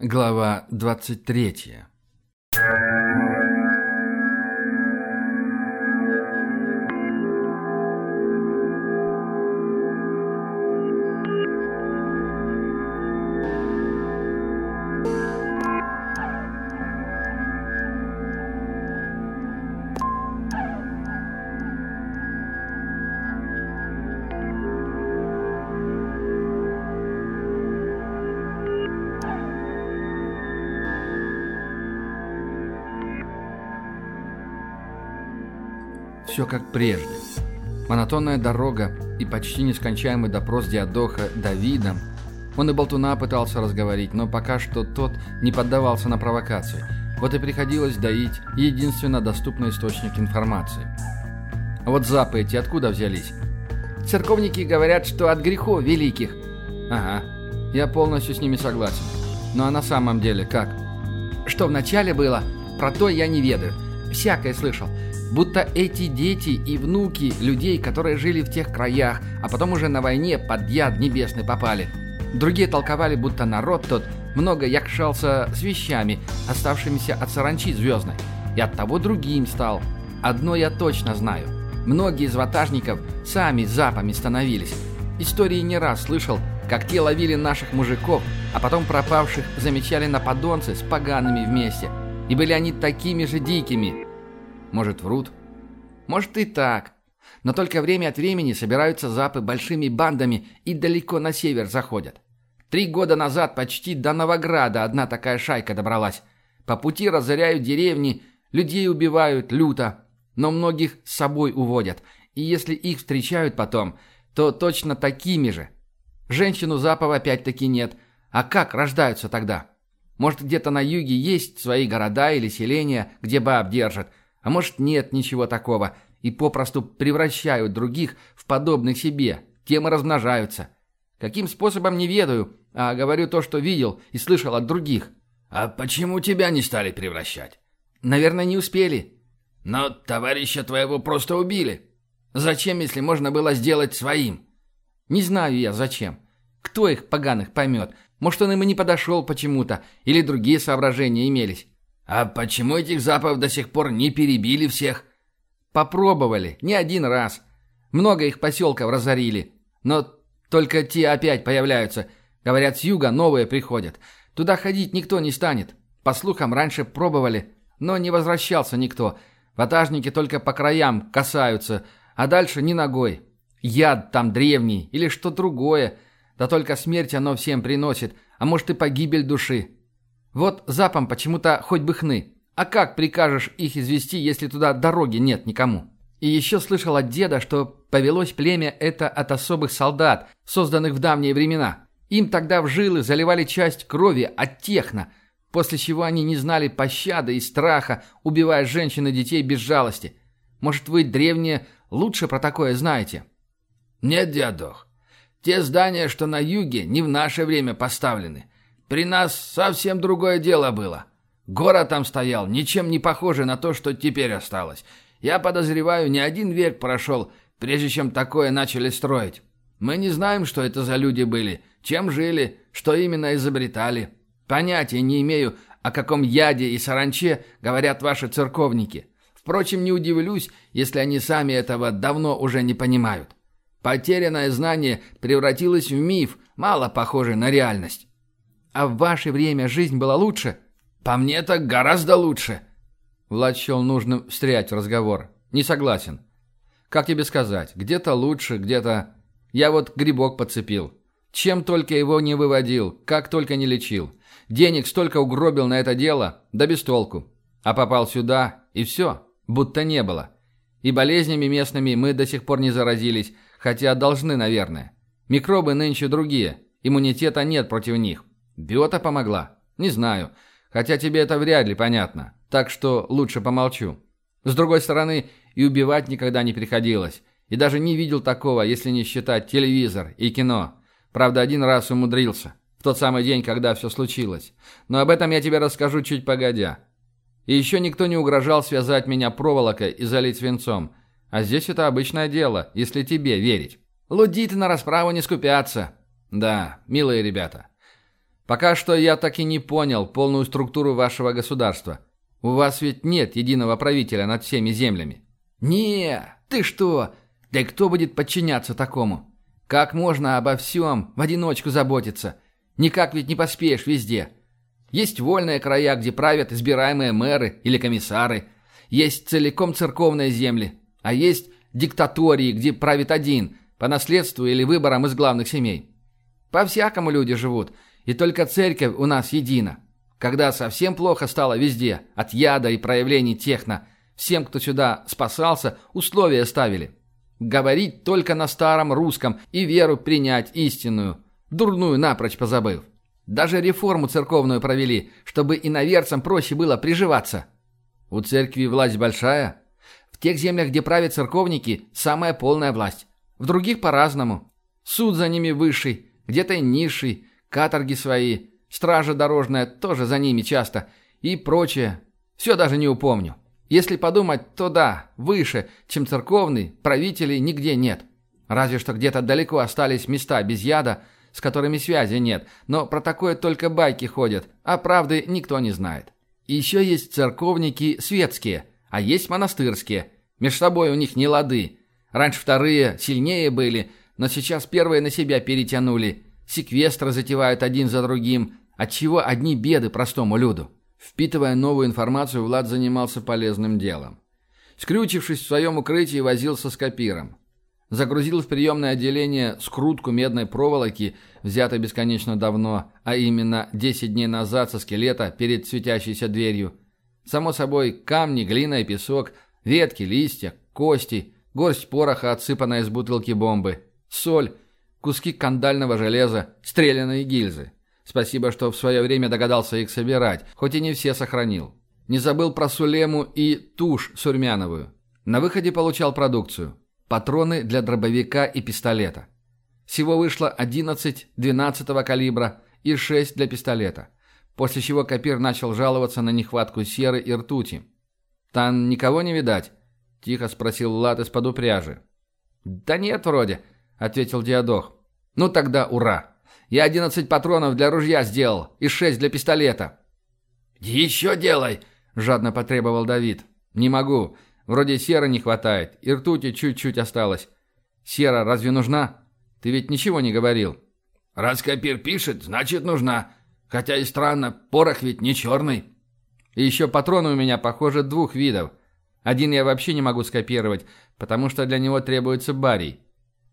Глава 23 Все как прежде. Монотонная дорога и почти нескончаемый допрос Диадоха Давидом. Он и болтуна пытался разговорить, но пока что тот не поддавался на провокации. Вот и приходилось доить единственно доступный источник информации. А вот запы эти откуда взялись? Церковники говорят, что от грехов великих. Ага, я полностью с ними согласен. Ну а на самом деле как? Что вначале было, про то я не ведаю. Всякое слышал. Будто эти дети и внуки людей, которые жили в тех краях, а потом уже на войне под яд небесный попали. Другие толковали, будто народ тот много якшался с вещами, оставшимися от саранчи звездной. И от того другим стал. Одно я точно знаю. Многие из ватажников сами запами становились. Истории не раз слышал, как те ловили наших мужиков, а потом пропавших замечали на подонцы с погаными вместе. И были они такими же дикими. Может, врут? Может и так. Но только время от времени собираются запы большими бандами и далеко на север заходят. Три года назад почти до Новограда одна такая шайка добралась. По пути разоряют деревни, людей убивают люто, но многих с собой уводят. И если их встречают потом, то точно такими же. Женщину Запова опять-таки нет. А как рождаются тогда? Может, где-то на юге есть свои города или селения, где баб держат, а может, нет ничего такого, и попросту превращают других в подобных себе, тем и размножаются. Каким способом не ведаю, а говорю то, что видел и слышал от других. А почему тебя не стали превращать? Наверное, не успели. Но товарища твоего просто убили. Зачем, если можно было сделать своим? Не знаю я, зачем. Кто их поганых поймет? Может, он им и не подошел почему-то, или другие соображения имелись. А почему этих запов до сих пор не перебили всех? Попробовали, не один раз. Много их поселков разорили. Но только те опять появляются. Говорят, с юга новые приходят. Туда ходить никто не станет. По слухам, раньше пробовали, но не возвращался никто. Ватажники только по краям касаются, а дальше ни ногой. Яд там древний или что другое. Да только смерть оно всем приносит, а может и погибель души. Вот запам почему-то хоть бы хны. А как прикажешь их извести, если туда дороги нет никому? И еще слышал от деда, что повелось племя это от особых солдат, созданных в давние времена. Им тогда в жилы заливали часть крови от техно, после чего они не знали пощады и страха, убивая женщин и детей без жалости. Может, вы, древние, лучше про такое знаете? Нет, дядох. Те здания, что на юге, не в наше время поставлены. При нас совсем другое дело было. Город там стоял, ничем не похожий на то, что теперь осталось. Я подозреваю, не один век прошел, прежде чем такое начали строить. Мы не знаем, что это за люди были, чем жили, что именно изобретали. Понятия не имею, о каком яде и саранче говорят ваши церковники. Впрочем, не удивлюсь, если они сами этого давно уже не понимают. Потерянное знание превратилось в миф, мало похожий на реальность. А в ваше время жизнь была лучше? По мне так гораздо лучше. Влад счел нужным встрять в разговор. Не согласен. Как тебе сказать, где-то лучше, где-то... Я вот грибок подцепил. Чем только его не выводил, как только не лечил. Денег столько угробил на это дело, да без толку. А попал сюда, и все, будто не было. И болезнями местными мы до сих пор не заразились, хотя должны, наверное. Микробы нынче другие, иммунитета нет против них. Биота помогла? Не знаю. Хотя тебе это вряд ли понятно. Так что лучше помолчу. С другой стороны, и убивать никогда не приходилось. И даже не видел такого, если не считать телевизор и кино. Правда, один раз умудрился. В тот самый день, когда все случилось. Но об этом я тебе расскажу чуть погодя. И еще никто не угрожал связать меня проволокой и залить свинцом. А здесь это обычное дело, если тебе верить. Лудиты на расправу не скупятся. Да, милые ребята. Пока что я так и не понял полную структуру вашего государства. У вас ведь нет единого правителя над всеми землями. Не, ты что? Да и кто будет подчиняться такому? Как можно обо всем в одиночку заботиться? Никак ведь не поспеешь везде. Есть вольные края, где правят избираемые мэры или комиссары. Есть целиком церковные земли. А есть диктатории, где правит один, по наследству или выборам из главных семей. По-всякому люди живут, и только церковь у нас едина. Когда совсем плохо стало везде, от яда и проявлений техно, всем, кто сюда спасался, условия ставили. Говорить только на старом русском и веру принять истинную, дурную напрочь позабыв. Даже реформу церковную провели, чтобы иноверцам проще было приживаться. У церкви власть большая? В тех землях, где правят церковники, самая полная власть. В других по-разному. Суд за ними высший, где-то низший, каторги свои – Стража дорожная тоже за ними часто. И прочее. Все даже не упомню. Если подумать, то да, выше, чем церковный, правителей нигде нет. Разве что где-то далеко остались места без яда, с которыми связи нет, но про такое только байки ходят, а правды никто не знает. Еще есть церковники светские, а есть монастырские. Меж собой у них не лады. Раньше вторые сильнее были, но сейчас первые на себя перетянули. Секвестры затевают один за другим, Отчего одни беды простому люду? Впитывая новую информацию, Влад занимался полезным делом. Скрючившись в своем укрытии, возился с копиром. Загрузил в приемное отделение скрутку медной проволоки, взятой бесконечно давно, а именно 10 дней назад со скелета перед светящейся дверью. Само собой, камни, глина и песок, ветки, листья, кости, горсть пороха, отсыпанная из бутылки бомбы, соль, куски кандального железа, стрелянные гильзы. Спасибо, что в свое время догадался их собирать, хоть и не все сохранил. Не забыл про Сулему и тушь сурмяновую. На выходе получал продукцию. Патроны для дробовика и пистолета. Всего вышло 11 12 калибра и 6 для пистолета. После чего Копир начал жаловаться на нехватку серы и ртути. «Там никого не видать?» – тихо спросил Лат из-под упряжи. «Да нет, вроде», – ответил Диадох. «Ну тогда ура!» Я одиннадцать патронов для ружья сделал и шесть для пистолета». «Еще делай!» – жадно потребовал Давид. «Не могу. Вроде серы не хватает, и ртути чуть-чуть осталось. Сера разве нужна? Ты ведь ничего не говорил». «Раз Копир пишет, значит нужна. Хотя и странно, порох ведь не черный». «И еще патроны у меня, похоже, двух видов. Один я вообще не могу скопировать, потому что для него требуется барий».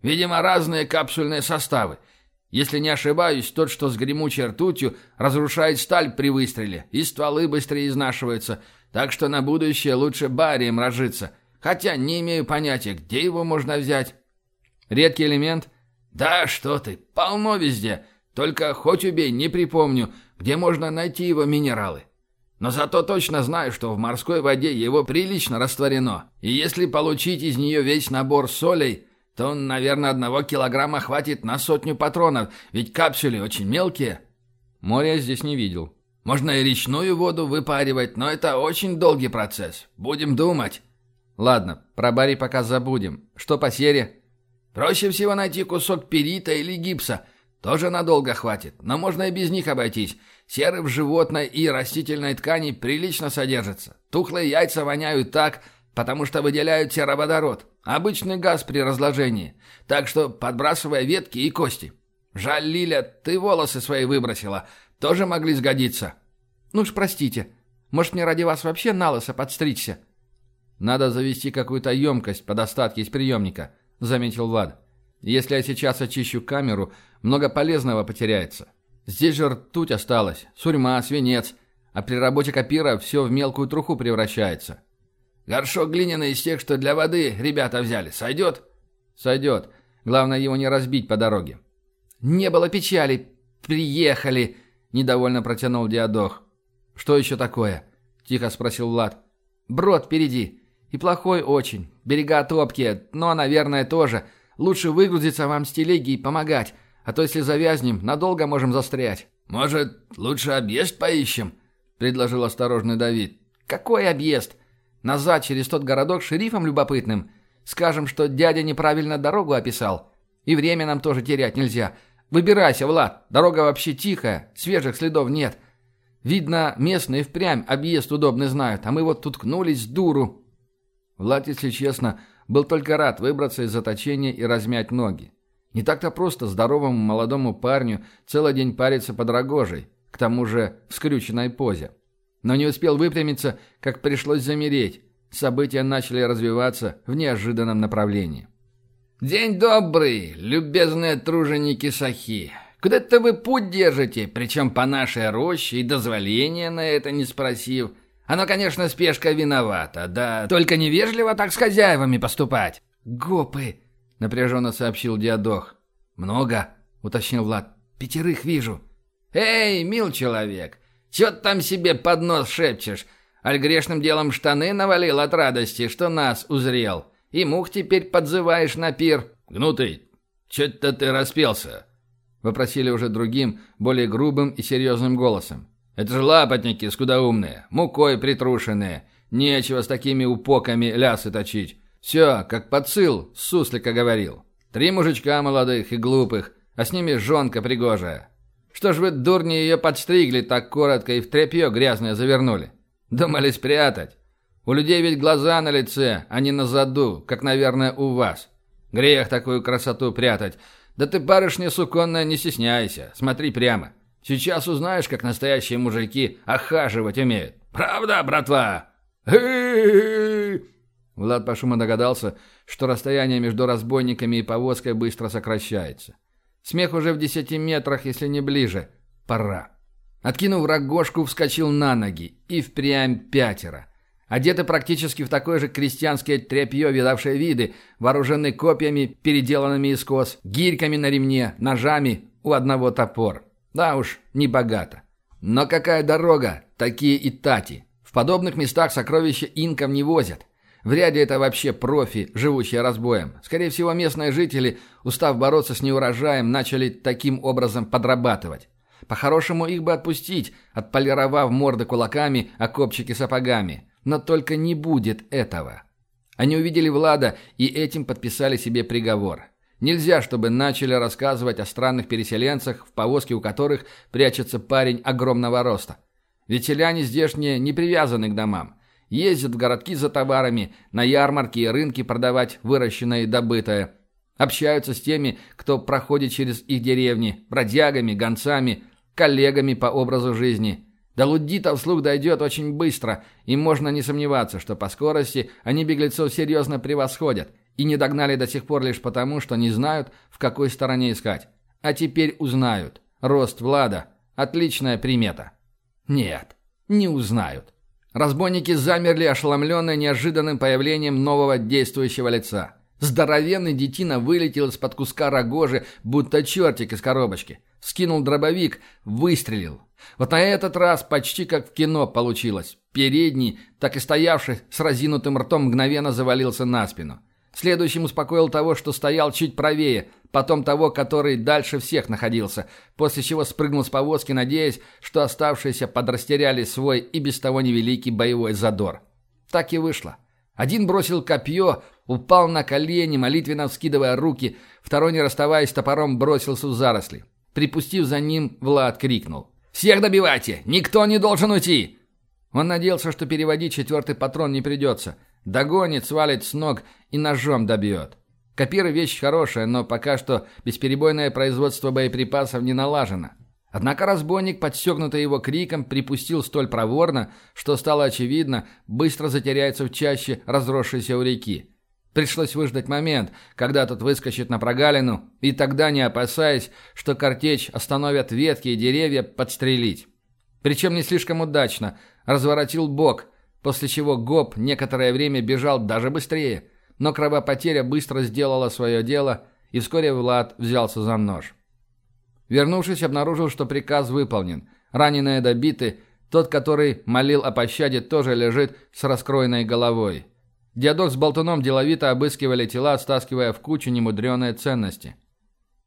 «Видимо, разные капсульные составы. Если не ошибаюсь, тот, что с гремучей ртутью, разрушает сталь при выстреле, и стволы быстрее изнашиваются, так что на будущее лучше барием разжиться. Хотя не имею понятия, где его можно взять. Редкий элемент? Да, что ты, полно везде. Только хоть убей, не припомню, где можно найти его минералы. Но зато точно знаю, что в морской воде его прилично растворено. И если получить из нее весь набор солей, то, наверное, одного килограмма хватит на сотню патронов, ведь капсули очень мелкие. Моря здесь не видел. Можно и речную воду выпаривать, но это очень долгий процесс. Будем думать. Ладно, про Барри пока забудем. Что по сере? Проще всего найти кусок перита или гипса. Тоже надолго хватит, но можно и без них обойтись. Серы в животной и растительной ткани прилично содержатся. Тухлые яйца воняют так, потому что выделяют сероводород. Обычный газ при разложении. Так что подбрасывая ветки и кости. Жаль, Лиля, ты волосы свои выбросила. Тоже могли сгодиться. Ну ж, простите. Может, мне ради вас вообще на лысо подстричься? Надо завести какую-то емкость под остатки из приемника, заметил Влад. Если я сейчас очищу камеру, много полезного потеряется. Здесь же ртуть осталась, сурьма, свинец, а при работе копира все в мелкую труху превращается. Горшок глиняный из тех, что для воды ребята взяли. Сойдет?» «Сойдет. Главное, его не разбить по дороге». «Не было печали. Приехали!» — недовольно протянул Диадох. «Что еще такое?» — тихо спросил Влад. «Брод впереди. И плохой очень. Берега топкие, но, наверное, тоже. Лучше выгрузиться вам с телеги и помогать, а то если завязнем, надолго можем застрять». «Может, лучше объезд поищем?» — предложил осторожный Давид. «Какой объезд? Назад через тот городок шерифом любопытным. Скажем, что дядя неправильно дорогу описал. И время нам тоже терять нельзя. Выбирайся, Влад, дорога вообще тихая, свежих следов нет. Видно, местные впрямь объезд удобный знают, а мы вот тут ткнулись дуру». Влад, если честно, был только рад выбраться из заточения и размять ноги. Не так-то просто здоровому молодому парню целый день париться под рогожей, к тому же в скрюченной позе. Но не успел выпрямиться, как пришлось замереть. События начали развиваться в неожиданном направлении. «День добрый, любезные труженики Сахи. Куда-то вы путь держите, причем по нашей роще и дозволения на это не спросив. Оно, конечно, спешка виновата, да только невежливо так с хозяевами поступать». «Гопы!» — напряженно сообщил Диадох. «Много?» — уточнил Влад. «Пятерых вижу». «Эй, мил человек, ты там себе под нос шепчешь? Аль грешным делом штаны навалил от радости, что нас узрел. И мух теперь подзываешь на пир». «Гнутый, чё-то ты распелся?» — вопросили уже другим, более грубым и серьезным голосом. «Это же лапотники скудоумные, мукой притрушенные. Нечего с такими упоками лясы точить. Все, как подсыл, суслика говорил. Три мужичка молодых и глупых, а с ними жонка пригожая. Что ж вы, дурни, ее подстригли так коротко и в тряпье грязное завернули? Думали спрятать? У людей ведь глаза на лице, а не на заду, как, наверное, у вас. Грех такую красоту прятать. Да ты, барышня суконная, не стесняйся, смотри прямо. Сейчас узнаешь, как настоящие мужики охаживать умеют. Правда, братва? Влад по шуму догадался, что расстояние между разбойниками и повозкой быстро сокращается. Смех уже в десяти метрах, если не ближе. Пора. Откинув рогожку, вскочил на ноги. И впрямь пятеро. Одеты практически в такое же крестьянское тряпье, видавшее виды, вооружены копьями, переделанными из кос, гирьками на ремне, ножами, у одного топор. Да уж, не богато. Но какая дорога, такие и тати. В подобных местах сокровища инков не возят. Вряд ли это вообще профи, живущие разбоем. Скорее всего, местные жители, устав бороться с неурожаем, начали таким образом подрабатывать. По-хорошему их бы отпустить, отполировав морды кулаками, а копчики сапогами. Но только не будет этого. Они увидели Влада и этим подписали себе приговор. Нельзя, чтобы начали рассказывать о странных переселенцах, в повозке у которых прячется парень огромного роста. Ведь селяне здешние не привязаны к домам. Ездят в городки за товарами, на ярмарки и рынки продавать выращенное и добытое. Общаются с теми, кто проходит через их деревни, бродягами, гонцами, коллегами по образу жизни. До луддитов слух дойдет очень быстро, и можно не сомневаться, что по скорости они беглецов серьезно превосходят и не догнали до сих пор лишь потому, что не знают, в какой стороне искать. А теперь узнают. Рост Влада – отличная примета. Нет, не узнают. Разбойники замерли, ошеломленные неожиданным появлением нового действующего лица. Здоровенный детина вылетел из-под куска рогожи, будто чертик из коробочки. Скинул дробовик, выстрелил. Вот на этот раз почти как в кино получилось. Передний, так и стоявший с разинутым ртом, мгновенно завалился на спину. Следующим успокоил того, что стоял чуть правее, потом того, который дальше всех находился, после чего спрыгнул с повозки, надеясь, что оставшиеся подрастеряли свой и без того невеликий боевой задор. Так и вышло. Один бросил копье, упал на колени, молитвенно вскидывая руки, второй, не расставаясь топором, бросился в заросли. Припустив за ним, Влад крикнул. «Всех добивайте! Никто не должен уйти!» Он надеялся, что переводить четвертый патрон не придется. Догонит, свалит с ног и ножом добьет. Копиры вещь хорошая, но пока что бесперебойное производство боеприпасов не налажено. Однако разбойник, подстегнутый его криком, припустил столь проворно, что стало очевидно, быстро затеряется в чаще, разросшейся у реки. Пришлось выждать момент, когда тот выскочит на прогалину, и тогда, не опасаясь, что картечь остановят ветки и деревья, подстрелить. Причем не слишком удачно, разворотил бок, после чего Гоп некоторое время бежал даже быстрее – но кровопотеря быстро сделала свое дело, и вскоре Влад взялся за нож. Вернувшись, обнаружил, что приказ выполнен. Раненые добиты, тот, который молил о пощаде, тоже лежит с раскроенной головой. Диадок с болтуном деловито обыскивали тела, стаскивая в кучу немудреные ценности.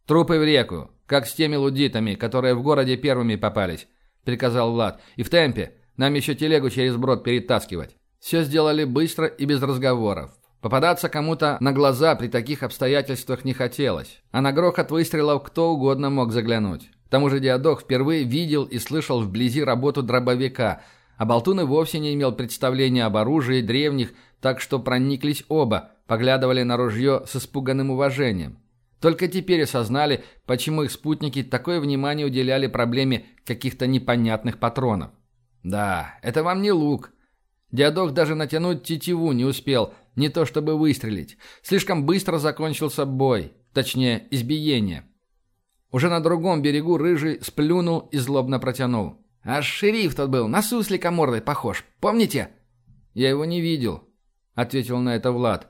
«Трупы в реку, как с теми лудитами, которые в городе первыми попались», — приказал Влад. «И в темпе. Нам еще телегу через брод перетаскивать». Все сделали быстро и без разговоров. Попадаться кому-то на глаза при таких обстоятельствах не хотелось, а на грохот выстрелов кто угодно мог заглянуть. К тому же Диадох впервые видел и слышал вблизи работу дробовика, а Болтун и вовсе не имел представления об оружии древних, так что прониклись оба, поглядывали на ружье с испуганным уважением. Только теперь осознали, почему их спутники такое внимание уделяли проблеме каких-то непонятных патронов. Да, это вам не лук. Диадох даже натянуть тетиву не успел – не то чтобы выстрелить. Слишком быстро закончился бой, точнее, избиение. Уже на другом берегу Рыжий сплюнул и злобно протянул. «Аж шериф тот был, на суслика мордой похож, помните?» «Я его не видел», — ответил на это Влад.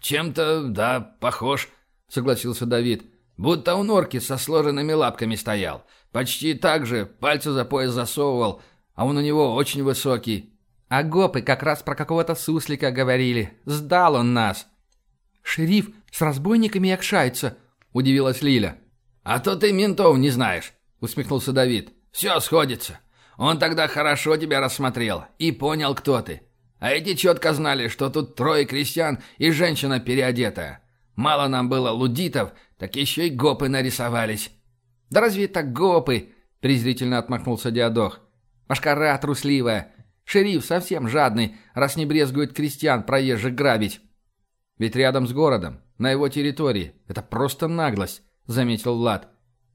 «Чем-то, да, похож», — согласился Давид. «Будто у норки со сложенными лапками стоял. Почти так же, пальцы за пояс засовывал, а он у него очень высокий. А гопы как раз про какого-то суслика говорили. Сдал он нас. Шериф с разбойниками якшается, удивилась Лиля. А то ты ментов не знаешь, усмехнулся Давид. Все сходится. Он тогда хорошо тебя рассмотрел и понял, кто ты. А эти четко знали, что тут трое крестьян и женщина переодетая. Мало нам было лудитов, так еще и гопы нарисовались. Да разве это гопы? презрительно отмахнулся Диадох. Машкара трусливая. Шериф совсем жадный, раз не брезгует крестьян проезжих грабить. Ведь рядом с городом, на его территории. Это просто наглость, заметил Влад.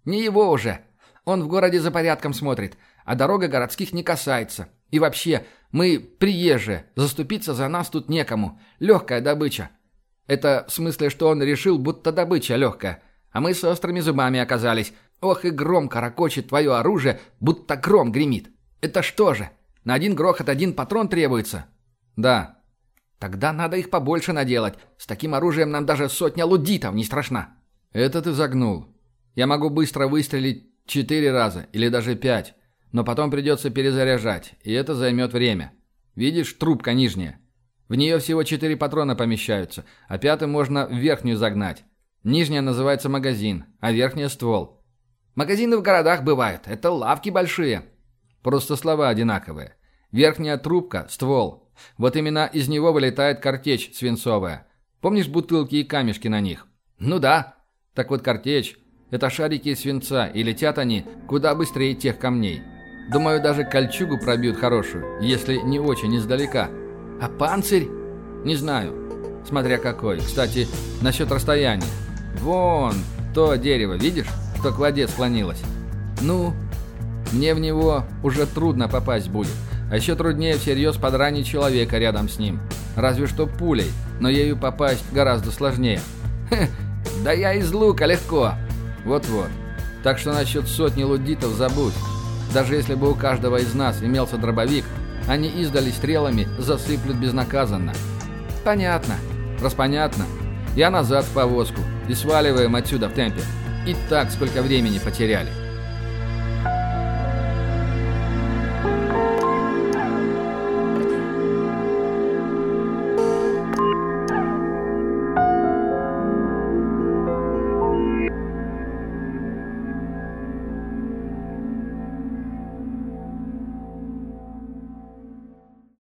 Не его уже. Он в городе за порядком смотрит, а дорога городских не касается. И вообще, мы приезжие, заступиться за нас тут некому. Легкая добыча. Это в смысле, что он решил, будто добыча легкая. А мы с острыми зубами оказались. Ох и громко ракочет твое оружие, будто гром гремит. Это что же? На один грохот один патрон требуется?» «Да». «Тогда надо их побольше наделать. С таким оружием нам даже сотня лудитов не страшна». «Это ты загнул. Я могу быстро выстрелить четыре раза или даже пять, но потом придется перезаряжать, и это займет время. Видишь, трубка нижняя? В нее всего четыре патрона помещаются, а пятый можно в верхнюю загнать. Нижняя называется магазин, а верхняя – ствол». «Магазины в городах бывают. Это лавки большие». Просто слова одинаковые. Верхняя трубка – ствол. Вот именно из него вылетает картечь свинцовая. Помнишь бутылки и камешки на них? Ну да. Так вот картечь – это шарики свинца, и летят они куда быстрее тех камней. Думаю, даже кольчугу пробьют хорошую, если не очень издалека. А панцирь? Не знаю. Смотря какой. Кстати, насчет расстояния. Вон, то дерево, видишь, что к воде склонилось? Ну, мне в него уже трудно попасть будет. А еще труднее всерьез подранить человека рядом с ним. Разве что пулей, но ею попасть гораздо сложнее. Хе, да я из лука легко. Вот-вот. Так что насчет сотни лудитов забудь. Даже если бы у каждого из нас имелся дробовик, они издали стрелами засыплют безнаказанно. Понятно. Раз понятно, я назад в повозку и сваливаем отсюда в темпе. И так сколько времени потеряли.